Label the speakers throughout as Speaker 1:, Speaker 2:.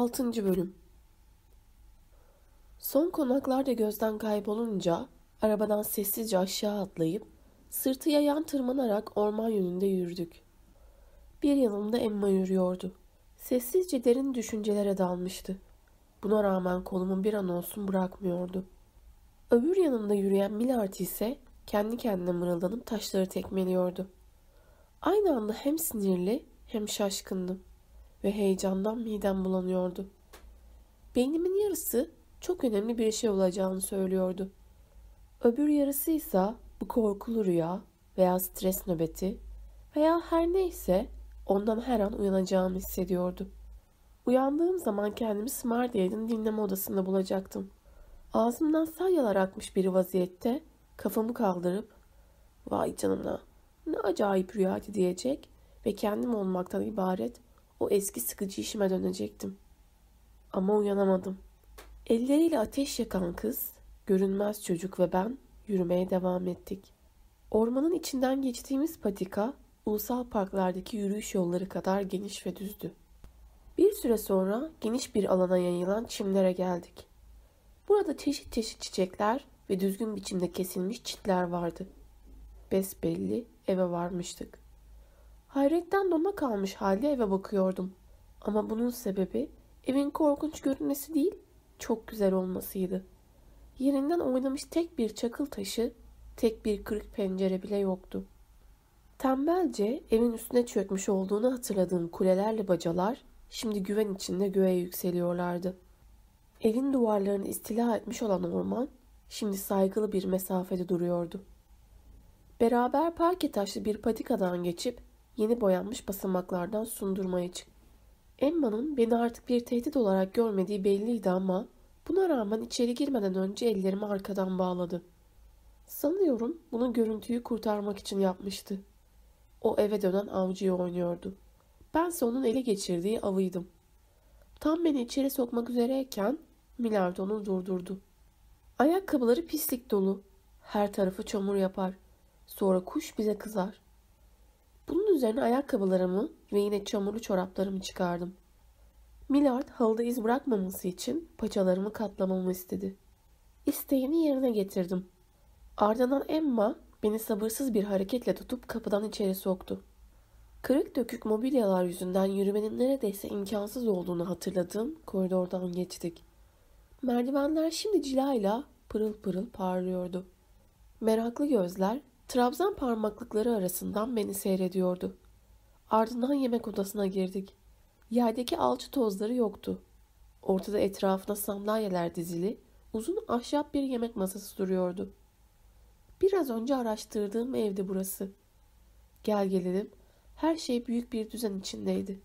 Speaker 1: 6. Bölüm Son konaklarda gözden kaybolunca arabadan sessizce aşağı atlayıp sırtı yayan tırmanarak orman yönünde yürüdük. Bir yanımda Emma yürüyordu. Sessizce derin düşüncelere dalmıştı. Buna rağmen kolumu bir an olsun bırakmıyordu. Öbür yanımda yürüyen Milard ise kendi kendine mırıldanıp taşları tekmeliyordu. Aynı anda hem sinirli hem şaşkındım ve heyecandan midem bulanıyordu. Beynimin yarısı çok önemli bir şey olacağını söylüyordu. Öbür yarısı ise bu korkulu rüya veya stres nöbeti veya her neyse ondan her an uyanacağımı hissediyordu. Uyandığım zaman kendimi Smardale'in dinleme odasında bulacaktım. Ağzımdan salyalar akmış bir vaziyette kafamı kaldırıp vay canına ne acayip rüyaydı diyecek ve kendim olmaktan ibaret o eski sıkıcı işime dönecektim. Ama uyanamadım. Elleriyle ateş yakan kız, görünmez çocuk ve ben yürümeye devam ettik. Ormanın içinden geçtiğimiz patika, ulusal parklardaki yürüyüş yolları kadar geniş ve düzdü. Bir süre sonra geniş bir alana yayılan çimlere geldik. Burada çeşit çeşit çiçekler ve düzgün biçimde kesilmiş çitler vardı. Besbelli eve varmıştık. Hayretten dona kalmış halde eve bakıyordum. Ama bunun sebebi evin korkunç görünmesi değil, çok güzel olmasıydı. Yerinden oynamış tek bir çakıl taşı, tek bir kırık pencere bile yoktu. Tembelce evin üstüne çökmüş olduğunu hatırladığım kulelerle bacalar şimdi güven içinde göğe yükseliyorlardı. Evin duvarlarını istila etmiş olan orman şimdi saygılı bir mesafede duruyordu. Beraber parke taşlı bir patikadan geçip yeni boyanmış basamaklardan sundurmaya çıktı. Emma'nın beni artık bir tehdit olarak görmediği belliydi ama buna rağmen içeri girmeden önce ellerimi arkadan bağladı. Sanıyorum bunu görüntüyü kurtarmak için yapmıştı. O eve dönen avcıyı oynuyordu. Bense onun ele geçirdiği avıydım. Tam beni içeri sokmak üzereyken Milard onu durdurdu. Ayakkabıları pislik dolu. Her tarafı çamur yapar. Sonra kuş bize kızar. Bunun üzerine ayakkabılarımı ve yine çamurlu çoraplarımı çıkardım. Milard halıda iz bırakmaması için paçalarımı katlamamı istedi. İsteğini yerine getirdim. Ardından Emma beni sabırsız bir hareketle tutup kapıdan içeri soktu. Kırık dökük mobilyalar yüzünden yürümenin neredeyse imkansız olduğunu hatırladığım koridordan geçtik. Merdivenler şimdi cilayla pırıl pırıl parlıyordu. Meraklı gözler Trabzan parmaklıkları arasından beni seyrediyordu. Ardından yemek odasına girdik. Yerdeki alçı tozları yoktu. Ortada etrafına sandalyeler dizili, uzun ahşap bir yemek masası duruyordu. Biraz önce araştırdığım evdi burası. Gel gelelim, her şey büyük bir düzen içindeydi.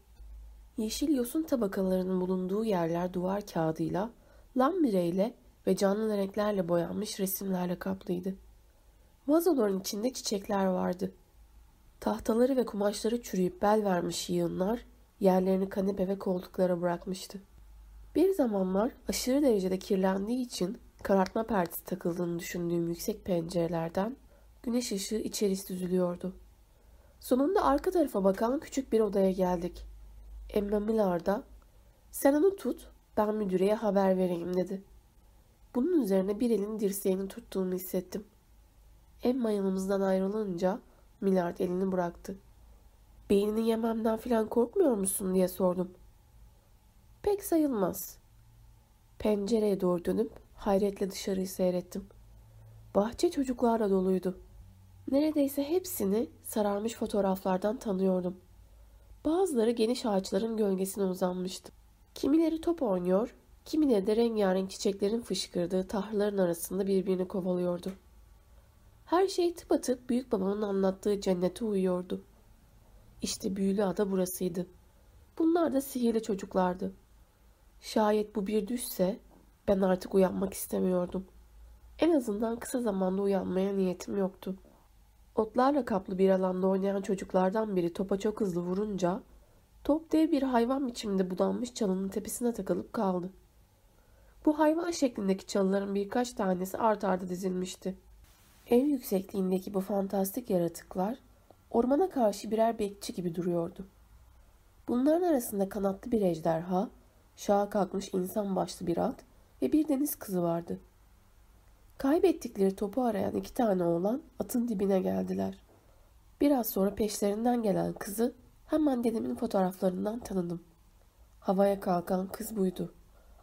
Speaker 1: Yeşil yosun tabakalarının bulunduğu yerler duvar kağıdıyla, lambireyle ve canlı renklerle boyanmış resimlerle kaplıydı. Vazoların içinde çiçekler vardı. Tahtaları ve kumaşları çürüyüp bel vermiş yığınlar yerlerini kanepe ve koltuklara bırakmıştı. Bir zamanlar aşırı derecede kirlendiği için karartma perdesi takıldığını düşündüğüm yüksek pencerelerden güneş ışığı içeri süzülüyordu. Sonunda arka tarafa bakan küçük bir odaya geldik. Emma Millard'a sen onu tut ben müdüreye haber vereyim dedi. Bunun üzerine bir elin dirseğini tuttuğunu hissettim. Emma yanımızdan ayrılınca Millard elini bıraktı. Beynini yememden filan korkmuyor musun diye sordum. Pek sayılmaz. Pencereye doğru dönüp hayretle dışarıyı seyrettim. Bahçe çocuklarla doluydu. Neredeyse hepsini sararmış fotoğraflardan tanıyordum. Bazıları geniş ağaçların gölgesine uzanmıştı. Kimileri top oynuyor, kimileri de rengarenk çiçeklerin fışkırdığı tahırların arasında birbirini kovalıyordu. Her şey tıpatıp büyük babamın anlattığı cennete uyuyordu. İşte büyülü ada burasıydı. Bunlar da sihirli çocuklardı. Şayet bu bir düşse ben artık uyanmak istemiyordum. En azından kısa zamanda uyanmaya niyetim yoktu. Otlarla kaplı bir alanda oynayan çocuklardan biri topa çok hızlı vurunca top dev bir hayvan biçiminde budanmış çalının tepesine takılıp kaldı. Bu hayvan şeklindeki çalıların birkaç tanesi art arda dizilmişti. Ev yüksekliğindeki bu fantastik yaratıklar ormana karşı birer bekçi gibi duruyordu. Bunların arasında kanatlı bir ejderha, Şaha kalkmış insan başlı bir at ve bir deniz kızı vardı. Kaybettikleri topu arayan iki tane oğlan atın dibine geldiler. Biraz sonra peşlerinden gelen kızı hemen dedemin fotoğraflarından tanıdım. Havaya kalkan kız buydu.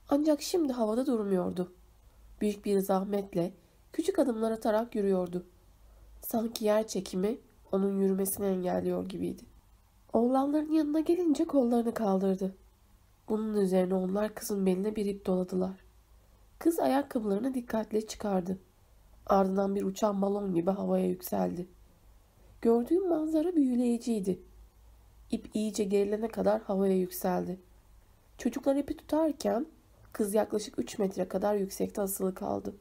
Speaker 1: Ancak şimdi havada durmuyordu. Büyük bir zahmetle küçük adımlar atarak yürüyordu. Sanki yer çekimi onun yürümesini engelliyor gibiydi. Oğlanların yanına gelince kollarını kaldırdı. Bunun üzerine onlar kızın beline bir ip doladılar. Kız ayakkabılarını dikkatle çıkardı. Ardından bir uçan balon gibi havaya yükseldi. Gördüğüm manzara büyüleyiciydi. İp iyice gerilene kadar havaya yükseldi. Çocuklar ipi tutarken kız yaklaşık 3 metre kadar yüksekte asılı kaldı.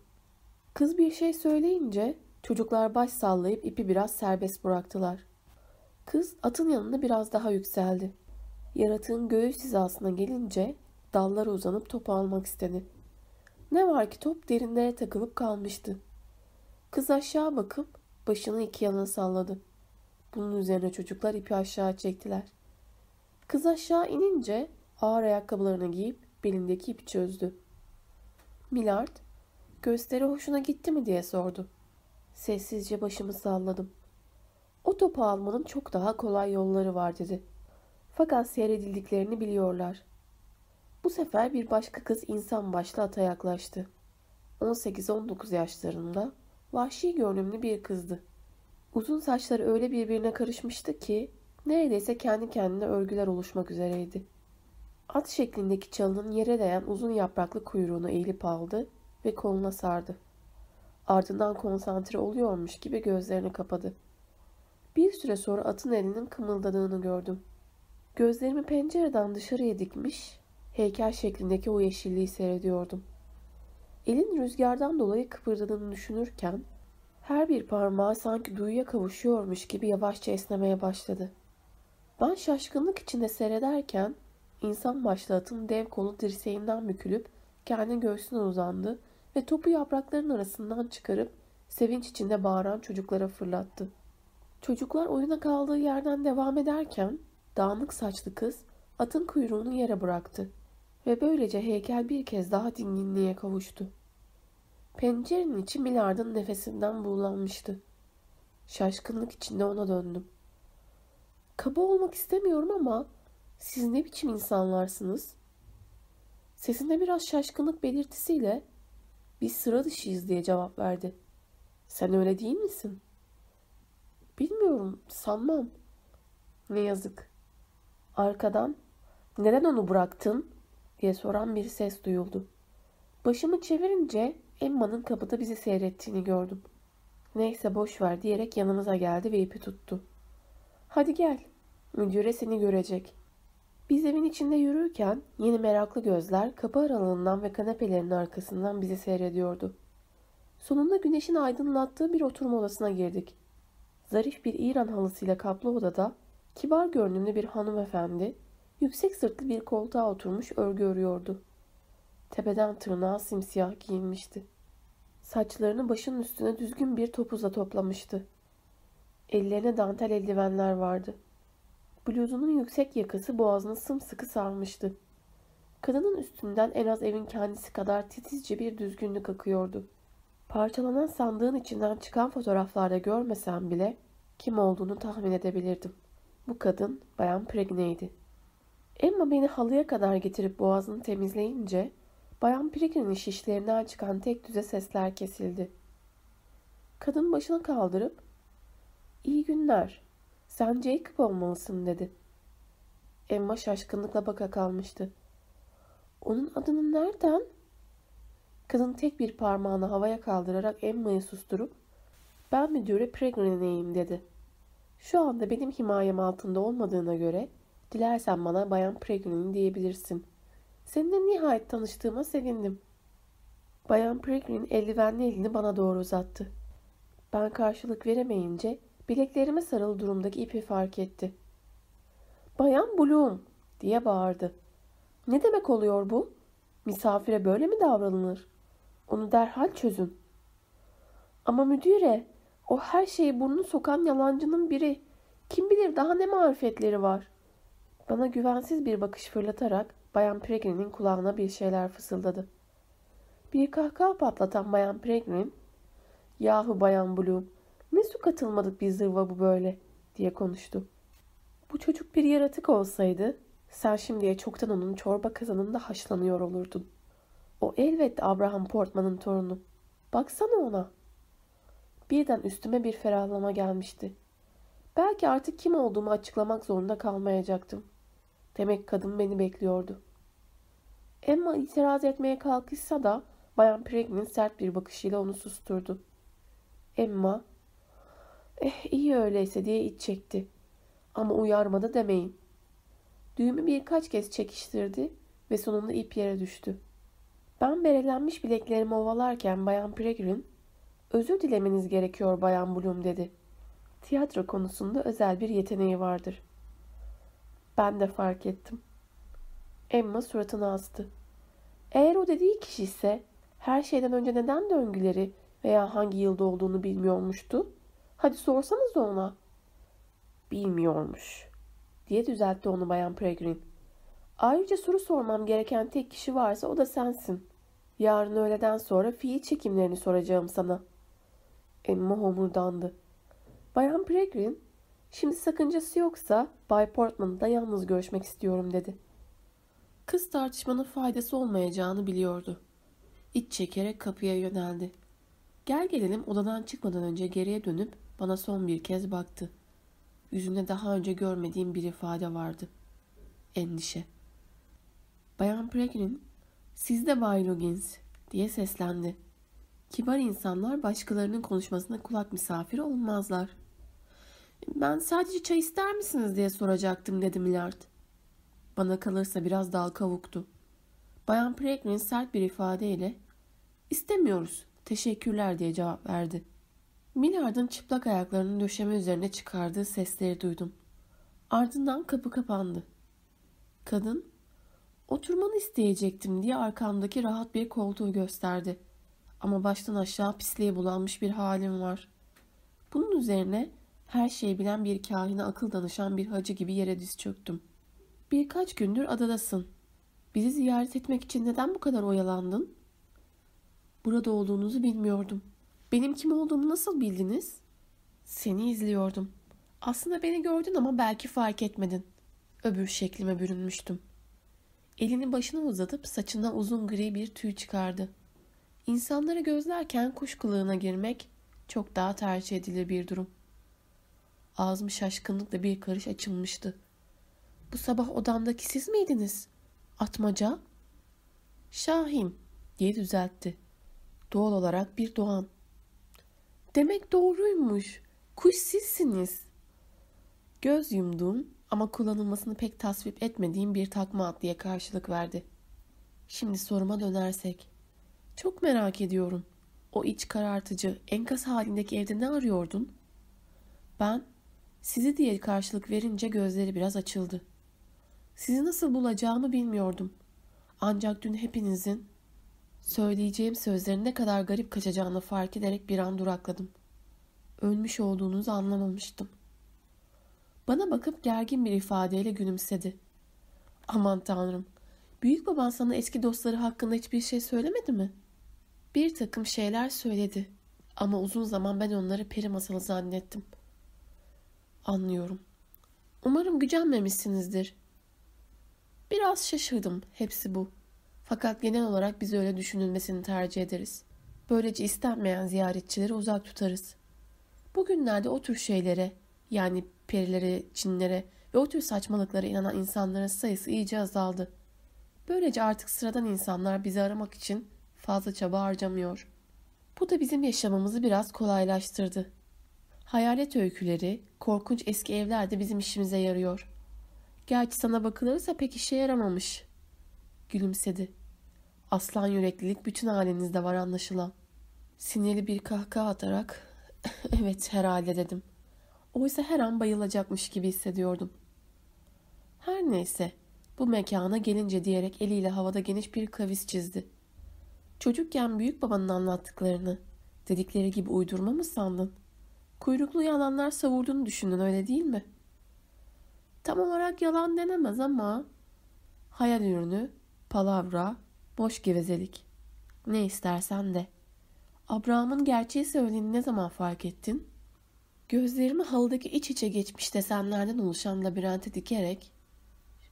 Speaker 1: Kız bir şey söyleyince çocuklar baş sallayıp ipi biraz serbest bıraktılar. Kız atın yanında biraz daha yükseldi. Yaratığın göğüs hizasına gelince dallara uzanıp topu almak istedi. Ne var ki top derinlere takılıp kalmıştı. Kız aşağı bakıp başını iki yana salladı. Bunun üzerine çocuklar ipi aşağı çektiler. Kız aşağı inince ağır ayakkabılarını giyip belindeki ipi çözdü. Millard, gösteri hoşuna gitti mi diye sordu. Sessizce başımı salladım. O topu almanın çok daha kolay yolları var dedi. Fakat seyredildiklerini biliyorlar. Bu sefer bir başka kız insan başlı ata yaklaştı. 18-19 yaşlarında vahşi görünümlü bir kızdı. Uzun saçları öyle birbirine karışmıştı ki neredeyse kendi kendine örgüler oluşmak üzereydi. At şeklindeki çalının yere değen uzun yapraklı kuyruğunu eğilip aldı ve koluna sardı. Ardından konsantre oluyormuş gibi gözlerini kapadı. Bir süre sonra atın elinin kımıldadığını gördüm. Gözlerimi pencereden dışarıya dikmiş, heykel şeklindeki o yeşilliği seyrediyordum. Elin rüzgardan dolayı kıpırdadığını düşünürken her bir parmağı sanki duyuya kavuşuyormuş gibi yavaşça esnemeye başladı. Ben şaşkınlık içinde seyrederken insan başlı atın dev kolu dirseğinden bükülüp kendi göğsüne uzandı ve topu yaprakların arasından çıkarıp sevinç içinde bağıran çocuklara fırlattı. Çocuklar oyuna kaldığı yerden devam ederken dağınık saçlı kız atın kuyruğunu yere bıraktı ve böylece heykel bir kez daha dinginliğe kavuştu. Pencerenin içi Milard'ın nefesinden buğulanmıştı. Şaşkınlık içinde ona döndüm. Kaba olmak istemiyorum ama siz ne biçim insanlarsınız? Sesinde biraz şaşkınlık belirtisiyle biz sıra dışıyız diye cevap verdi. Sen öyle değil misin? Bilmiyorum, sanmam. Ne yazık. Arkadan neden onu bıraktın diye soran bir ses duyuldu. Başımı çevirince Emma'nın kapıda bizi seyrettiğini gördüm. Neyse boş ver diyerek yanımıza geldi ve ipi tuttu. Hadi gel. Müdüre seni görecek. Biz evin içinde yürürken yeni meraklı gözler kapı aralığından ve kanepelerin arkasından bizi seyrediyordu. Sonunda güneşin aydınlattığı bir oturma odasına girdik. Zarif bir İran halısıyla kaplı odada kibar görünümlü bir hanımefendi yüksek sırtlı bir koltuğa oturmuş örgü örüyordu. Tepeden tırnağa simsiyah giyinmişti. Saçlarını başının üstüne düzgün bir topuzla toplamıştı. Ellerine dantel eldivenler vardı. Bluzunun yüksek yakası boğazını sımsıkı sarmıştı. Kadının üstünden en az evin kendisi kadar titizce bir düzgünlük akıyordu. Parçalanan sandığın içinden çıkan fotoğraflarda görmesem bile kim olduğunu tahmin edebilirdim. Bu kadın Bayan Pregne'ydi. Emma beni halıya kadar getirip boğazını temizleyince Bayan Pregne'nin şişlerinden çıkan tek düze sesler kesildi. Kadın başını kaldırıp ''İyi günler, sen Jacob olmalısın.'' dedi. Emma şaşkınlıkla baka kalmıştı. ''Onun adını nereden?'' Kadın tek bir parmağını havaya kaldırarak Emma'yı susturup ''Ben müdüre Pregne'neyim.'' dedi. ''Şu anda benim himayem altında olmadığına göre dilersen bana Bayan Pregne'nin diyebilirsin.'' Seninle nihayet tanıştığıma sevindim. Bayan Peregrine eldivenli elini bana doğru uzattı. Ben karşılık veremeyince bileklerime sarılı durumdaki ipi fark etti. Bayan Bloom diye bağırdı. Ne demek oluyor bu? Misafire böyle mi davranılır? Onu derhal çözün. Ama müdüre, o her şeyi burnunu sokan yalancının biri. Kim bilir daha ne marifetleri var. Bana güvensiz bir bakış fırlatarak Bayan Pregrin'in kulağına bir şeyler fısıldadı. Bir kahkaha patlatan Bayan Pregrin, ''Yahu Bayan Bloom, ne su katılmadık bir zırva bu böyle?'' diye konuştu. ''Bu çocuk bir yaratık olsaydı, sen şimdiye çoktan onun çorba kazanında haşlanıyor olurdun. O elbette Abraham Portman'ın torunu. Baksana ona.'' Birden üstüme bir ferahlama gelmişti. Belki artık kim olduğumu açıklamak zorunda kalmayacaktım. Demek kadın beni bekliyordu. Emma itiraz etmeye kalkışsa da Bayan Pregnin sert bir bakışıyla onu susturdu. Emma, eh iyi öyleyse diye iç çekti. Ama uyarmadı demeyin. Düğümü birkaç kez çekiştirdi ve sonunda ip yere düştü. Ben berelenmiş bileklerimi ovalarken Bayan Pregrin, özür dilemeniz gerekiyor Bayan Bloom dedi. Tiyatro konusunda özel bir yeteneği vardır. Ben de fark ettim. Emma suratını astı. Eğer o dediği kişi ise her şeyden önce neden döngüleri veya hangi yılda olduğunu bilmiyormuştu? Hadi sorsanız ona. Bilmiyormuş diye düzeltti onu Bayan Pregrin. Ayrıca soru sormam gereken tek kişi varsa o da sensin. Yarın öğleden sonra fiil çekimlerini soracağım sana. Emma homurdandı. Bayan Pregrin, şimdi sakıncası yoksa Bay Portman'la da yalnız görüşmek istiyorum dedi. Kız tartışmanın faydası olmayacağını biliyordu. İç çekerek kapıya yöneldi. Gel gelelim odadan çıkmadan önce geriye dönüp bana son bir kez baktı. Yüzünde daha önce görmediğim bir ifade vardı. Endişe. Bayan Pregrin, siz de Bay Loggins diye seslendi. Kibar insanlar başkalarının konuşmasına kulak misafiri olmazlar. Ben sadece çay ister misiniz diye soracaktım dedi Millard. Bana kalırsa biraz dal kavuktu. Bayan Pregrin sert bir ifadeyle istemiyoruz teşekkürler diye cevap verdi. Millard'ın çıplak ayaklarının döşeme üzerine çıkardığı sesleri duydum. Ardından kapı kapandı. Kadın oturmanı isteyecektim diye arkamdaki rahat bir koltuğu gösterdi. Ama baştan aşağı pisliğe bulanmış bir halim var. Bunun üzerine her şeyi bilen bir kahine akıl danışan bir hacı gibi yere diz çöktüm. Birkaç gündür adadasın. Bizi ziyaret etmek için neden bu kadar oyalandın? Burada olduğunuzu bilmiyordum. Benim kim olduğumu nasıl bildiniz? Seni izliyordum. Aslında beni gördün ama belki fark etmedin. Öbür şeklime bürünmüştüm. Elini başına uzatıp saçına uzun gri bir tüy çıkardı. İnsanları gözlerken kuş kılığına girmek çok daha tercih edilir bir durum. Ağzım şaşkınlıkla bir karış açılmıştı. Bu sabah odamdaki siz miydiniz? Atmaca? Şahin diye düzeltti. Doğal olarak bir doğan. Demek doğruymuş. Kuş sizsiniz. Göz yumduğum ama kullanılmasını pek tasvip etmediğim bir takma at diye karşılık verdi. Şimdi soruma dönersek. Çok merak ediyorum. O iç karartıcı, enkaz halindeki evde ne arıyordun? Ben sizi diye karşılık verince gözleri biraz açıldı. Sizi nasıl bulacağımı bilmiyordum. Ancak dün hepinizin söyleyeceğim sözlerin ne kadar garip kaçacağını fark ederek bir an durakladım. Ölmüş olduğunuzu anlamamıştım. Bana bakıp gergin bir ifadeyle gülümsedi. Aman tanrım, büyük baban sana eski dostları hakkında hiçbir şey söylemedi mi? Bir takım şeyler söyledi ama uzun zaman ben onları peri masalı zannettim. Anlıyorum. Umarım gücenmemişsinizdir. Biraz şaşırdım. Hepsi bu. Fakat genel olarak biz öyle düşünülmesini tercih ederiz. Böylece istenmeyen ziyaretçileri uzak tutarız. Bugünlerde o tür şeylere yani perilere, cinlere ve o tür saçmalıklara inanan insanların sayısı iyice azaldı. Böylece artık sıradan insanlar bizi aramak için fazla çaba harcamıyor. Bu da bizim yaşamımızı biraz kolaylaştırdı. Hayalet öyküleri, korkunç eski evler de bizim işimize yarıyor. Gerçi sana bakılırsa pek işe yaramamış. Gülümsedi. Aslan yüreklilik bütün halinizde var anlaşılan. Sinirli bir kahkaha atarak evet herhalde dedim. Oysa her an bayılacakmış gibi hissediyordum. Her neyse bu mekana gelince diyerek eliyle havada geniş bir kavis çizdi. Çocukken büyük babanın anlattıklarını dedikleri gibi uydurma mı sandın? Kuyruklu yalanlar savurduğunu düşündün öyle değil mi? Tam olarak yalan denemez ama hayal ürünü, palavra, boş gevezelik. Ne istersen de. Abraham'ın gerçeği söylediğini ne zaman fark ettin? Gözlerimi halıdaki iç içe geçmiş desenlerden oluşan labirente dikerek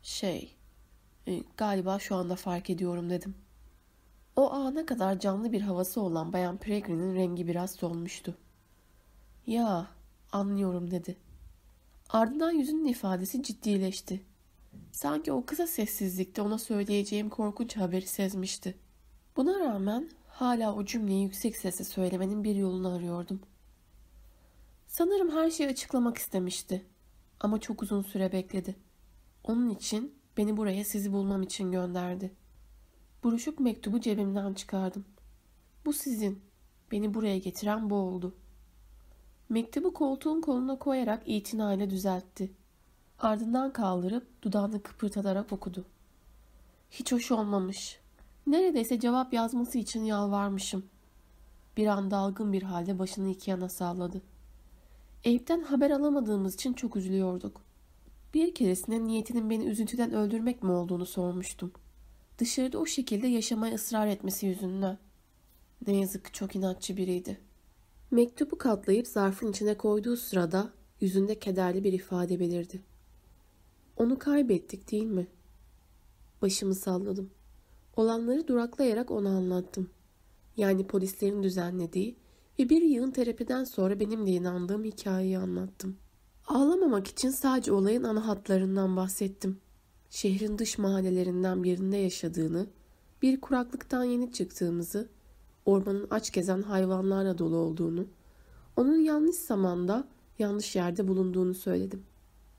Speaker 1: şey e, galiba şu anda fark ediyorum dedim. O ana kadar canlı bir havası olan Bayan Peregrine'in rengi biraz solmuştu. Ya anlıyorum dedi. Ardından yüzünün ifadesi ciddileşti. Sanki o kısa sessizlikte ona söyleyeceğim korkunç haberi sezmişti. Buna rağmen hala o cümleyi yüksek sesle söylemenin bir yolunu arıyordum. Sanırım her şeyi açıklamak istemişti. Ama çok uzun süre bekledi. Onun için beni buraya sizi bulmam için gönderdi. Buruşuk mektubu cebimden çıkardım. Bu sizin. Beni buraya getiren bu oldu. Mektubu koltuğun koluna koyarak itinayla düzeltti. Ardından kaldırıp dudağını kıpırtatarak okudu. Hiç hoş olmamış. Neredeyse cevap yazması için yalvarmışım. Bir an dalgın bir halde başını iki yana salladı. Eyüp'ten haber alamadığımız için çok üzülüyorduk. Bir keresinde niyetinin beni üzüntüden öldürmek mi olduğunu sormuştum. Dışarıda o şekilde yaşamaya ısrar etmesi yüzünden. Ne yazık ki çok inatçı biriydi. Mektubu katlayıp zarfın içine koyduğu sırada yüzünde kederli bir ifade belirdi. Onu kaybettik değil mi? Başımı salladım. Olanları duraklayarak ona anlattım. Yani polislerin düzenlediği ve bir yığın terapiden sonra benim de inandığım hikayeyi anlattım. Ağlamamak için sadece olayın ana hatlarından bahsettim. Şehrin dış mahallelerinden birinde yaşadığını, bir kuraklıktan yeni çıktığımızı, ormanın aç gezen hayvanlarla dolu olduğunu, onun yanlış zamanda yanlış yerde bulunduğunu söyledim.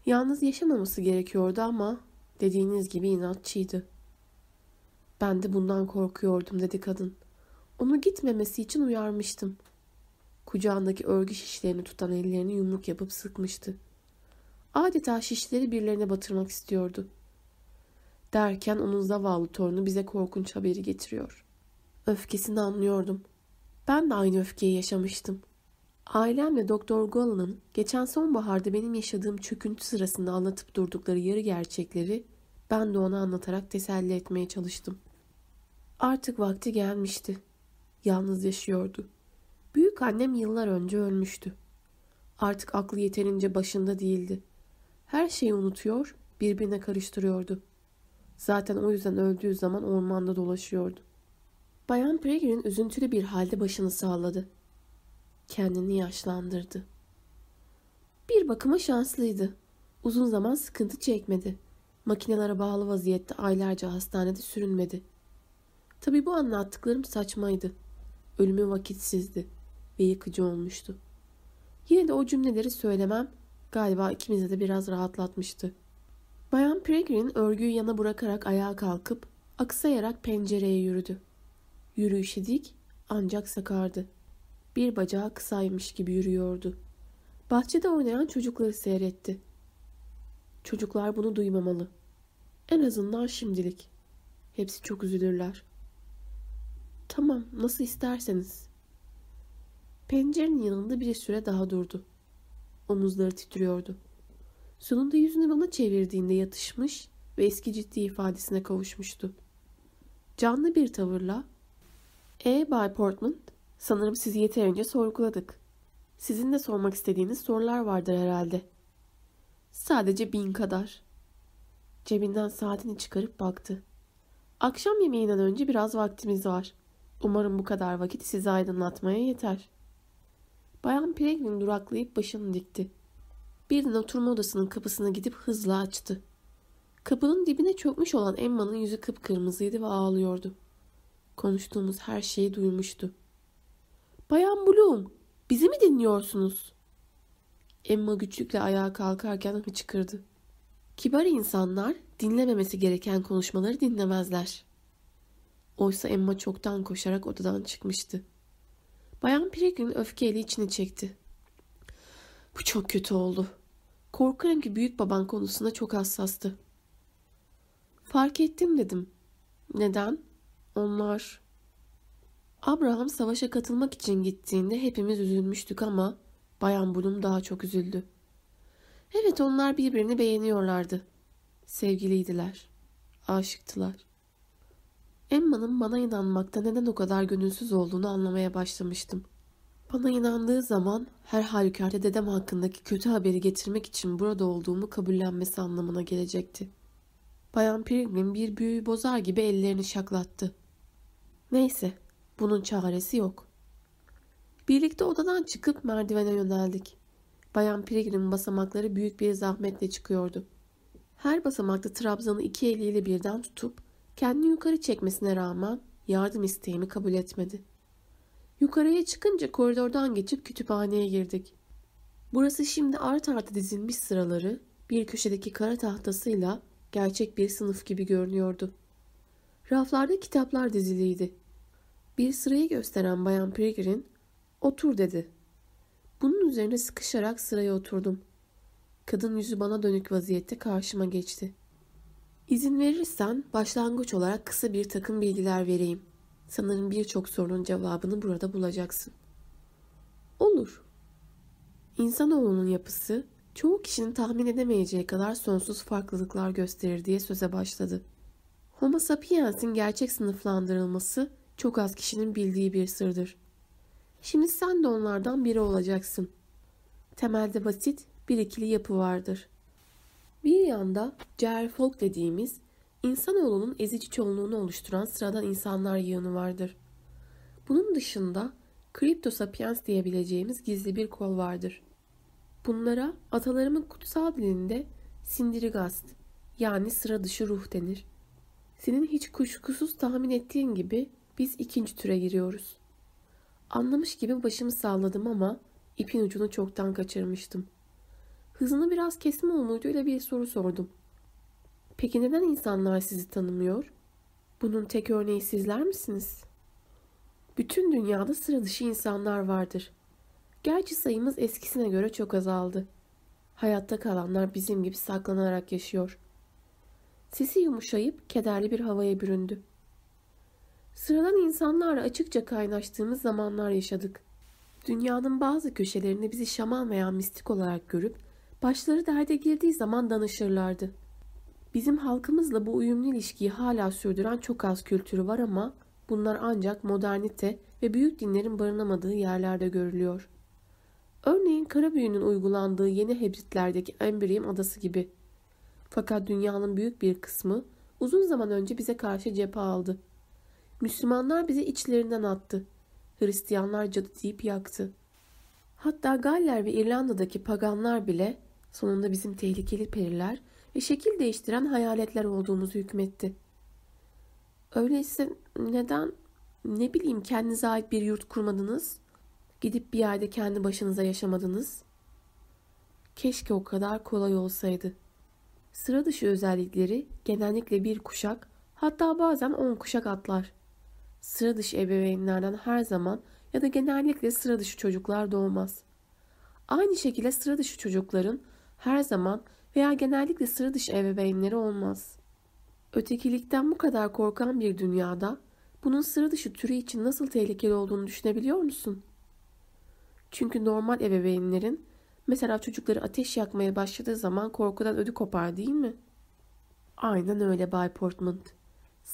Speaker 1: Yalnız yaşamaması gerekiyordu ama dediğiniz gibi inatçıydı. Ben de bundan korkuyordum dedi kadın. Onu gitmemesi için uyarmıştım. Kucağındaki örgü şişlerini tutan ellerini yumruk yapıp sıkmıştı. Adeta şişleri birilerine batırmak istiyordu. Derken onun zavallı torunu bize korkunç haberi getiriyor. Öfkesini anlıyordum. Ben de aynı öfkeyi yaşamıştım. Ailemle Doktor Golan'ın geçen sonbaharda benim yaşadığım çöküntü sırasında anlatıp durdukları yarı gerçekleri ben de ona anlatarak teselli etmeye çalıştım. Artık vakti gelmişti. Yalnız yaşıyordu. Büyük annem yıllar önce ölmüştü. Artık aklı yeterince başında değildi. Her şeyi unutuyor, birbirine karıştırıyordu. Zaten o yüzden öldüğü zaman ormanda dolaşıyordu. Bayan Pregrin üzüntülü bir halde başını sağladı. Kendini yaşlandırdı. Bir bakıma şanslıydı. Uzun zaman sıkıntı çekmedi. Makinelere bağlı vaziyette aylarca hastanede sürünmedi. Tabii bu anlattıklarım saçmaydı. Ölümü vakitsizdi ve yıkıcı olmuştu. Yine de o cümleleri söylemem galiba ikimizi de biraz rahatlatmıştı. Bayan Peregrine örgüyü yana bırakarak ayağa kalkıp aksayarak pencereye yürüdü. Yürüyüşü dik ancak sakardı. Bir bacağı kısaymış gibi yürüyordu. Bahçede oynayan çocukları seyretti. Çocuklar bunu duymamalı. En azından şimdilik. Hepsi çok üzülürler. Tamam, nasıl isterseniz. Pencerenin yanında bir süre daha durdu. Omuzları titriyordu. Sonunda yüzünü bana çevirdiğinde yatışmış ve eski ciddi ifadesine kavuşmuştu. Canlı bir tavırla ''E Bay Portman, sanırım sizi yeterince sorguladık. Sizin de sormak istediğiniz sorular vardır herhalde. Sadece bin kadar.'' Cebinden saatini çıkarıp baktı. Akşam yemeğinden önce biraz vaktimiz var. Umarım bu kadar vakit sizi aydınlatmaya yeter. Bayan Peregrine duraklayıp başını dikti. Birden oturma odasının kapısına gidip hızla açtı. Kapının dibine çökmüş olan Emma'nın yüzü kıpkırmızıydı ve ağlıyordu. Konuştuğumuz her şeyi duymuştu. Bayan Bloom, bizi mi dinliyorsunuz? Emma güçlükle ayağa kalkarken hıçkırdı. Kibar insanlar dinlememesi gereken konuşmaları dinlemezler. Oysa Emma çoktan koşarak odadan çıkmıştı. Bayan Peregrine öfkeyle içini çekti. Bu çok kötü oldu. Korkarım ki büyük baban konusunda çok hassastı. Fark ettim dedim. Neden? Onlar... Abraham savaşa katılmak için gittiğinde hepimiz üzülmüştük ama Bayan Bloom daha çok üzüldü. Evet onlar birbirini beğeniyorlardı. Sevgiliydiler. aşıktılar. Emma'nın bana inanmakta neden o kadar gönülsüz olduğunu anlamaya başlamıştım. Bana inandığı zaman her halükarda dedem hakkındaki kötü haberi getirmek için burada olduğumu kabullenmesi anlamına gelecekti. Bayan Pilgrim bir büyüyü bozar gibi ellerini şaklattı. Neyse, bunun çaresi yok. Birlikte odadan çıkıp merdivene yöneldik. Bayan Pilgrim basamakları büyük bir zahmetle çıkıyordu. Her basamakta trabzanı iki eliyle birden tutup kendini yukarı çekmesine rağmen yardım isteğimi kabul etmedi. Yukarıya çıkınca koridordan geçip kütüphaneye girdik. Burası şimdi art arda dizilmiş sıraları bir köşedeki kara tahtasıyla gerçek bir sınıf gibi görünüyordu. Raflarda kitaplar diziliydi. Bir sırayı gösteren Bayan Peregrine otur dedi. Bunun üzerine sıkışarak sıraya oturdum. Kadın yüzü bana dönük vaziyette karşıma geçti. İzin verirsen başlangıç olarak kısa bir takım bilgiler vereyim. Sanırım birçok sorunun cevabını burada bulacaksın. Olur. İnsanoğlunun yapısı çoğu kişinin tahmin edemeyeceği kadar sonsuz farklılıklar gösterir diye söze başladı. Homo sapiens'in gerçek sınıflandırılması çok az kişinin bildiği bir sırdır. Şimdi sen de onlardan biri olacaksın. Temelde basit bir ikili yapı vardır. Bir yanda Folk dediğimiz insanoğlunun ezici çoğunluğunu oluşturan sıradan insanlar yığını vardır. Bunun dışında Crypto Sapiens diyebileceğimiz gizli bir kol vardır. Bunlara atalarımın kutsal dilinde Sindirigast yani sıra dışı ruh denir. Senin hiç kuşkusuz tahmin ettiğin gibi biz ikinci türe giriyoruz. Anlamış gibi başımı salladım ama ipin ucunu çoktan kaçırmıştım. Hızını biraz kesme umuduyla bir soru sordum. Peki neden insanlar sizi tanımıyor? Bunun tek örneği sizler misiniz? Bütün dünyada sıra dışı insanlar vardır. Gerçi sayımız eskisine göre çok azaldı. Hayatta kalanlar bizim gibi saklanarak yaşıyor. Sesi yumuşayıp kederli bir havaya büründü. Sıradan insanlarla açıkça kaynaştığımız zamanlar yaşadık. Dünyanın bazı köşelerinde bizi şaman veya mistik olarak görüp başları derde girdiği zaman danışırlardı. Bizim halkımızla bu uyumlu ilişkiyi hala sürdüren çok az kültürü var ama bunlar ancak modernite ve büyük dinlerin barınamadığı yerlerde görülüyor. Örneğin kara uygulandığı yeni hebritlerdeki Emberium adası gibi. Fakat dünyanın büyük bir kısmı uzun zaman önce bize karşı cephe aldı. Müslümanlar bizi içlerinden attı. Hristiyanlar cadı deyip yaktı. Hatta Galler ve İrlanda'daki paganlar bile sonunda bizim tehlikeli periler ve şekil değiştiren hayaletler olduğumuzu hükmetti. Öyleyse neden ne bileyim kendinize ait bir yurt kurmadınız? Gidip bir yerde kendi başınıza yaşamadınız? Keşke o kadar kolay olsaydı. Sıra dışı özellikleri genellikle bir kuşak hatta bazen on kuşak atlar. Sıra dışı ebeveynlerden her zaman ya da genellikle sıra dışı çocuklar doğmaz. Aynı şekilde sıra dışı çocukların her zaman veya genellikle sıra dışı ebeveynleri olmaz. Ötekilikten bu kadar korkan bir dünyada bunun sıra dışı türü için nasıl tehlikeli olduğunu düşünebiliyor musun? Çünkü normal ebeveynlerin mesela çocukları ateş yakmaya başladığı zaman korkudan ödü kopar değil mi? Aynen öyle Bay Portman.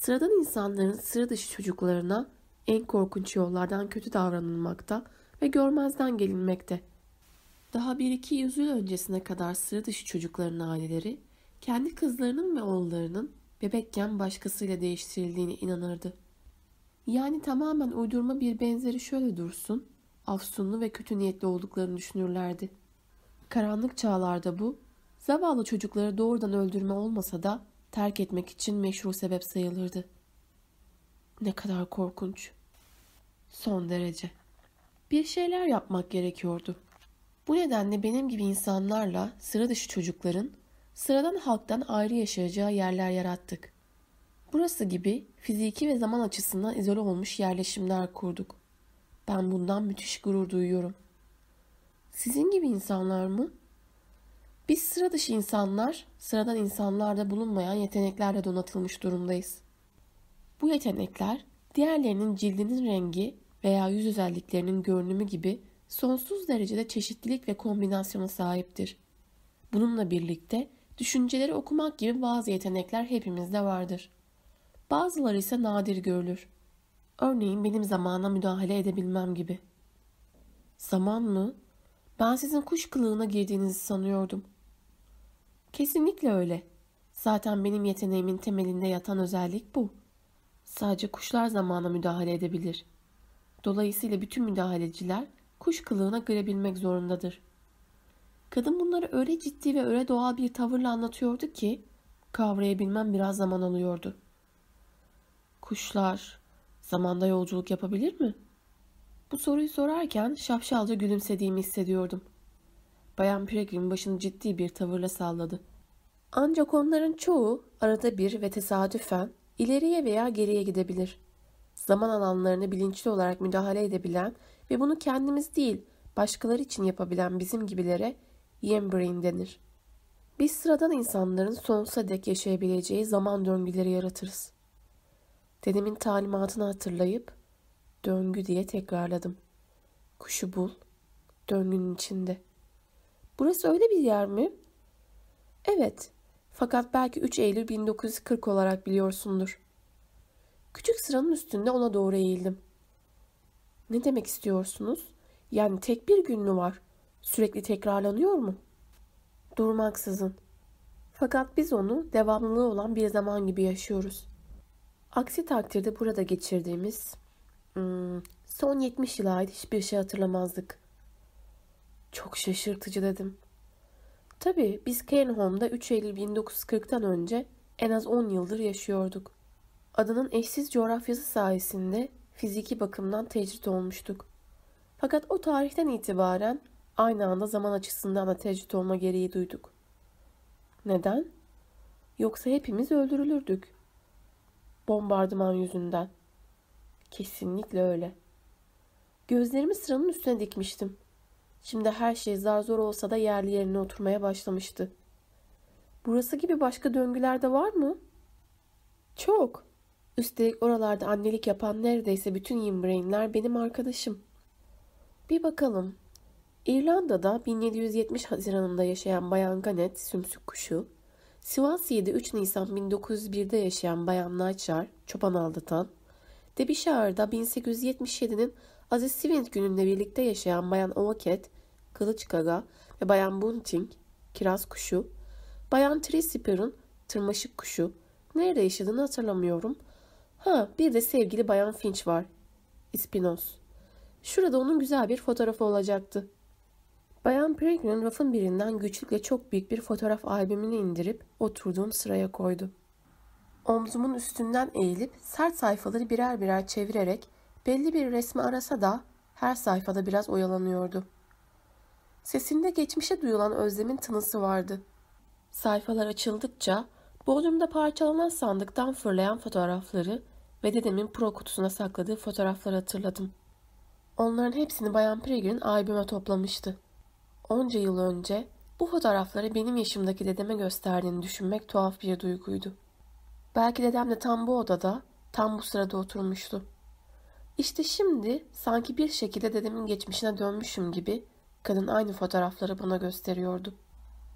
Speaker 1: Sıradan insanların sıra dışı çocuklarına en korkunç yollardan kötü davranılmakta ve görmezden gelinmekte. Daha bir iki yüzyıl öncesine kadar sıra dışı çocukların aileleri kendi kızlarının ve oğullarının bebekken başkasıyla değiştirildiğine inanırdı. Yani tamamen uydurma bir benzeri şöyle dursun, afsunlu ve kötü niyetli olduklarını düşünürlerdi. Karanlık çağlarda bu, zavallı çocukları doğrudan öldürme olmasa da terk etmek için meşru sebep sayılırdı. Ne kadar korkunç. Son derece. Bir şeyler yapmak gerekiyordu. Bu nedenle benim gibi insanlarla sıra dışı çocukların sıradan halktan ayrı yaşayacağı yerler yarattık. Burası gibi fiziki ve zaman açısından izole olmuş yerleşimler kurduk. Ben bundan müthiş gurur duyuyorum. Sizin gibi insanlar mı? Biz sıra dışı insanlar, sıradan insanlarda bulunmayan yeteneklerle donatılmış durumdayız. Bu yetenekler diğerlerinin cildinin rengi veya yüz özelliklerinin görünümü gibi sonsuz derecede çeşitlilik ve kombinasyona sahiptir. Bununla birlikte Düşünceleri okumak gibi bazı yetenekler hepimizde vardır. Bazıları ise nadir görülür. Örneğin benim zamana müdahale edebilmem gibi. Zaman mı? Ben sizin kuş kılığına girdiğinizi sanıyordum. Kesinlikle öyle. Zaten benim yeteneğimin temelinde yatan özellik bu. Sadece kuşlar zamana müdahale edebilir. Dolayısıyla bütün müdahaleciler kuş kılığına girebilmek zorundadır. Kadın bunları öyle ciddi ve öyle doğal bir tavırla anlatıyordu ki kavrayabilmem biraz zaman alıyordu. Kuşlar zamanda yolculuk yapabilir mi? Bu soruyu sorarken şapşalca gülümsediğimi hissediyordum. Bayan Peregrine başını ciddi bir tavırla salladı. Ancak onların çoğu arada bir ve tesadüfen ileriye veya geriye gidebilir. Zaman alanlarına bilinçli olarak müdahale edebilen ve bunu kendimiz değil başkaları için yapabilen bizim gibilere Yembrain denir. Biz sıradan insanların sonsuza dek yaşayabileceği zaman döngüleri yaratırız. Dedemin talimatını hatırlayıp döngü diye tekrarladım. Kuşu bul, döngünün içinde. Burası öyle bir yer mi? Evet, fakat belki 3 Eylül 1940 olarak biliyorsundur. Küçük sıranın üstünde ona doğru eğildim. Ne demek istiyorsunuz? Yani tek bir gün mü var? Sürekli tekrarlanıyor mu? Durmaksızın. Fakat biz onu devamlılığı olan bir zaman gibi yaşıyoruz. Aksi takdirde burada geçirdiğimiz hmm, son 70 yıla ait hiçbir şey hatırlamazdık. Çok şaşırtıcı dedim. Tabii biz Cairnholm'da 3 Eylül 1940'tan önce en az 10 yıldır yaşıyorduk. Adının eşsiz coğrafyası sayesinde fiziki bakımdan tecrit olmuştuk. Fakat o tarihten itibaren aynı anda zaman açısından da tecrit olma gereği duyduk. Neden? Yoksa hepimiz öldürülürdük. Bombardıman yüzünden. Kesinlikle öyle. Gözlerimi sıranın üstüne dikmiştim. Şimdi her şey zar zor olsa da yerli yerine oturmaya başlamıştı. Burası gibi başka döngüler de var mı? Çok. Üstelik oralarda annelik yapan neredeyse bütün Yimbrain'ler benim arkadaşım. Bir bakalım. İrlanda'da 1770 Haziran'ında yaşayan Bayan Ganet, sümsük kuşu, Swansea'da 3 Nisan 1901'de yaşayan Bayan Nightjar, çoban aldatan, Debishire'da 1877'nin Aziz Swint gününde birlikte yaşayan Bayan Ovaket, Kılıç Gaga ve Bayan Bunting, kiraz kuşu, Bayan Trisipper'ın tırmaşık kuşu, nerede yaşadığını hatırlamıyorum. Ha bir de sevgili Bayan Finch var, İspinos. Şurada onun güzel bir fotoğrafı olacaktı. Bayan Peregrine rafın birinden güçlükle çok büyük bir fotoğraf albümünü indirip oturduğum sıraya koydu. Omzumun üstünden eğilip sert sayfaları birer birer çevirerek belli bir resmi arasa da her sayfada biraz oyalanıyordu. Sesinde geçmişe duyulan özlemin tınısı vardı. Sayfalar açıldıkça Bodrum'da parçalanan sandıktan fırlayan fotoğrafları ve dedemin pro kutusuna sakladığı fotoğrafları hatırladım. Onların hepsini Bayan Peregrine albüme toplamıştı. Onca yıl önce bu fotoğrafları benim yaşımdaki dedeme gösterdiğini düşünmek tuhaf bir duyguydu. Belki dedem de tam bu odada, tam bu sırada oturmuştu. İşte şimdi sanki bir şekilde dedemin geçmişine dönmüşüm gibi kadın aynı fotoğrafları bana gösteriyordu.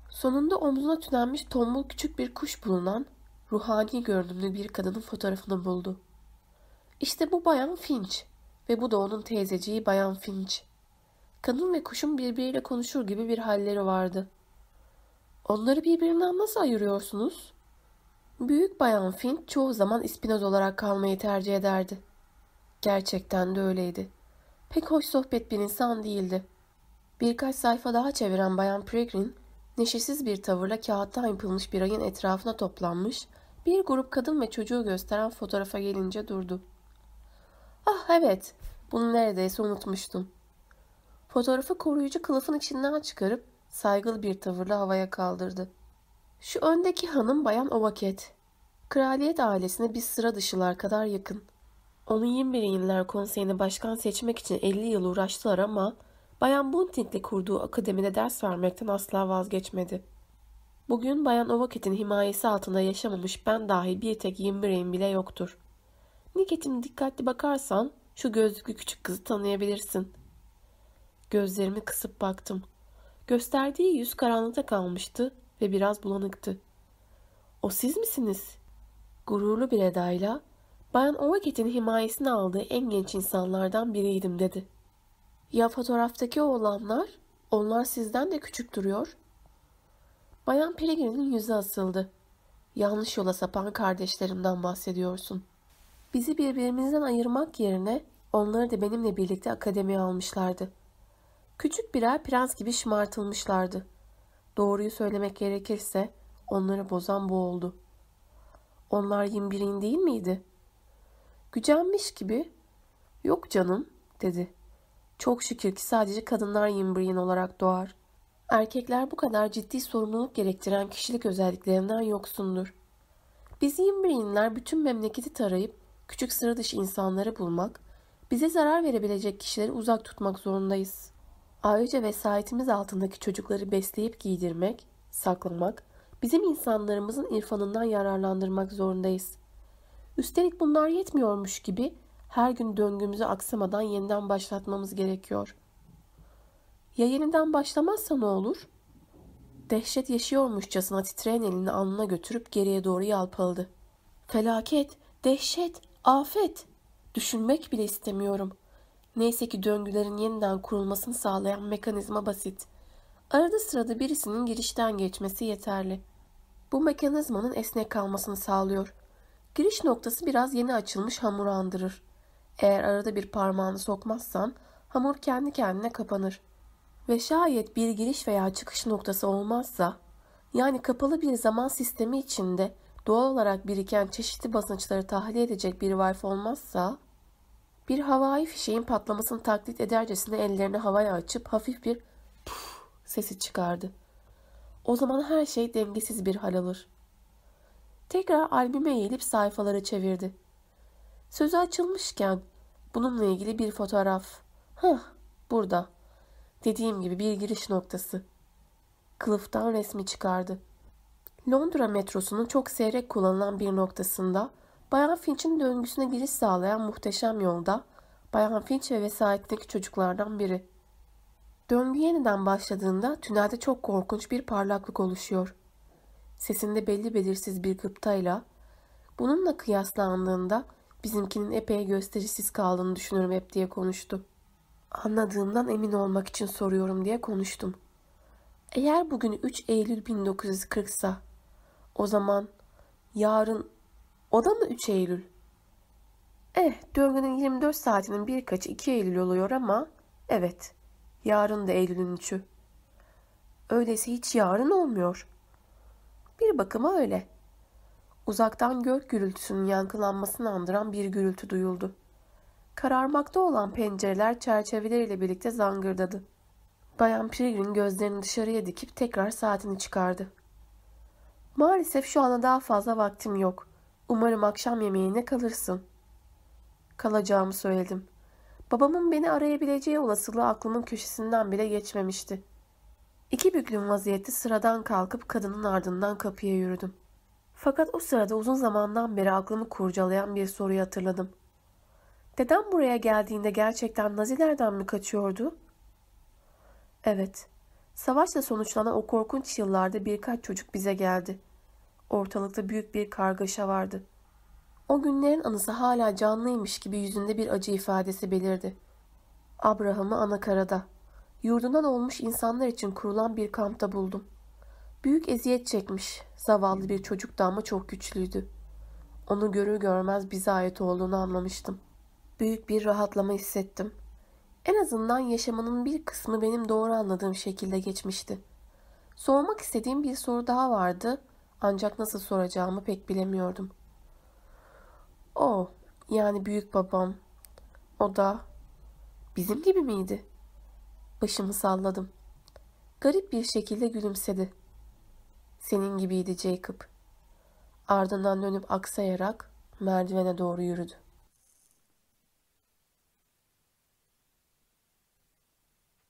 Speaker 1: Sonunda omzuna tünenmiş tombul küçük bir kuş bulunan ruhani görünümlü bir kadının fotoğrafını buldu. İşte bu bayan Finch ve bu da onun teyzeciği bayan Finch. Kadın ve kuşun birbiriyle konuşur gibi bir halleri vardı. Onları birbirinden nasıl ayırıyorsunuz? Büyük bayan Finch çoğu zaman ispinoz olarak kalmayı tercih ederdi. Gerçekten de öyleydi. Pek hoş sohbet bir insan değildi. Birkaç sayfa daha çeviren Bayan Peregrine, neşesiz bir tavırla kağıttan yapılmış bir ayın etrafına toplanmış, bir grup kadın ve çocuğu gösteren fotoğrafa gelince durdu. Ah evet, bunu neredeyse unutmuştum. Fotoğrafı koruyucu kılıfın içinden çıkarıp saygılı bir tavırla havaya kaldırdı. Şu öndeki hanım Bayan Ovaket. Kraliyet ailesine biz sıra dışılar kadar yakın. Onu 21 Yıllar Konseyi'ne başkan seçmek için 50 yıl uğraştılar ama Bayan Bunting'le kurduğu akademide ders vermekten asla vazgeçmedi. Bugün Bayan Ovaket'in himayesi altında yaşamamış ben dahil bir tek 21 bile yoktur. Niketim dikkatli bakarsan şu gözlüklü küçük kızı tanıyabilirsin. Gözlerimi kısıp baktım. Gösterdiği yüz karanlıkta kalmıştı ve biraz bulanıktı. O siz misiniz? Gururlu bir edayla, Bayan Ovaket'in himayesine aldığı en genç insanlardan biriydim dedi. Ya fotoğraftaki oğlanlar? Onlar sizden de küçük duruyor. Bayan Peregrine'in yüzü asıldı. Yanlış yola sapan kardeşlerimden bahsediyorsun. Bizi birbirimizden ayırmak yerine onları da benimle birlikte akademiye almışlardı. Küçük birer prens gibi şımartılmışlardı. Doğruyu söylemek gerekirse onları bozan bu oldu. Onlar Yimbir'in değil miydi? Gücenmiş gibi. Yok canım dedi. Çok şükür ki sadece kadınlar Yimbir'in olarak doğar. Erkekler bu kadar ciddi sorumluluk gerektiren kişilik özelliklerinden yoksundur. Biz Yimbir'inler bütün memleketi tarayıp küçük sıra dışı insanları bulmak, bize zarar verebilecek kişileri uzak tutmak zorundayız. Ayrıca vesayetimiz altındaki çocukları besleyip giydirmek, saklamak, bizim insanlarımızın irfanından yararlandırmak zorundayız. Üstelik bunlar yetmiyormuş gibi her gün döngümüzü aksamadan yeniden başlatmamız gerekiyor. Ya yeniden başlamazsa ne olur? Dehşet yaşıyormuşçasına titreyen elini alnına götürüp geriye doğru yalpaladı. Felaket, dehşet, afet. Düşünmek bile istemiyorum. Neyse ki döngülerin yeniden kurulmasını sağlayan mekanizma basit. Arada sırada birisinin girişten geçmesi yeterli. Bu mekanizmanın esnek kalmasını sağlıyor. Giriş noktası biraz yeni açılmış hamuru andırır. Eğer arada bir parmağını sokmazsan hamur kendi kendine kapanır. Ve şayet bir giriş veya çıkış noktası olmazsa, yani kapalı bir zaman sistemi içinde doğal olarak biriken çeşitli basınçları tahliye edecek bir valf olmazsa, bir havai fişeğin patlamasını taklit edercesine ellerini havaya açıp hafif bir puf sesi çıkardı. O zaman her şey dengesiz bir hal alır. Tekrar albüme eğilip sayfaları çevirdi. Sözü açılmışken bununla ilgili bir fotoğraf. Hah, burada. Dediğim gibi bir giriş noktası. Kılıftan resmi çıkardı. Londra metrosunun çok seyrek kullanılan bir noktasında Bayan Finch'in döngüsüne giriş sağlayan muhteşem yolda Bayan Finch ve vesayetindeki çocuklardan biri. Döngü yeniden başladığında tünelde çok korkunç bir parlaklık oluşuyor. Sesinde belli belirsiz bir gıptayla bununla kıyaslandığında bizimkinin epey gösterişsiz kaldığını düşünürüm hep diye konuştu. Anladığımdan emin olmak için soruyorum diye konuştum. Eğer bugün 3 Eylül 1940 sa o zaman yarın o da mı 3 Eylül? Eh döngünün 24 saatinin birkaçı 2 Eylül oluyor ama evet yarın da Eylül'ün 3'ü. Öyleyse hiç yarın olmuyor. Bir bakıma öyle. Uzaktan gök gürültüsünün yankılanmasını andıran bir gürültü duyuldu. Kararmakta olan pencereler çerçeveleriyle birlikte zangırdadı. Bayan Peregrine gözlerini dışarıya dikip tekrar saatini çıkardı. Maalesef şu anda daha fazla vaktim yok. Umarım akşam yemeğine kalırsın. Kalacağımı söyledim. Babamın beni arayabileceği olasılığı aklımın köşesinden bile geçmemişti. İki büklüm vaziyette sıradan kalkıp kadının ardından kapıya yürüdüm. Fakat o sırada uzun zamandan beri aklımı kurcalayan bir soruyu hatırladım. Dedem buraya geldiğinde gerçekten Nazilerden mi kaçıyordu? Evet. Savaşla sonuçlanan o korkunç yıllarda birkaç çocuk bize geldi. Ortalıkta büyük bir kargaşa vardı. O günlerin anısı hala canlıymış gibi yüzünde bir acı ifadesi belirdi. Abraham'ı anakarada, yurdundan olmuş insanlar için kurulan bir kampta buldum. Büyük eziyet çekmiş, zavallı bir çocuktu ama çok güçlüydü. Onu görür görmez bize ait olduğunu anlamıştım. Büyük bir rahatlama hissettim. En azından yaşamının bir kısmı benim doğru anladığım şekilde geçmişti. Sormak istediğim bir soru daha vardı ancak nasıl soracağımı pek bilemiyordum. O, yani büyük babam, o da bizim gibi miydi? Başımı salladım. Garip bir şekilde gülümsedi. Senin gibiydi Jacob. Ardından dönüp aksayarak merdivene doğru yürüdü.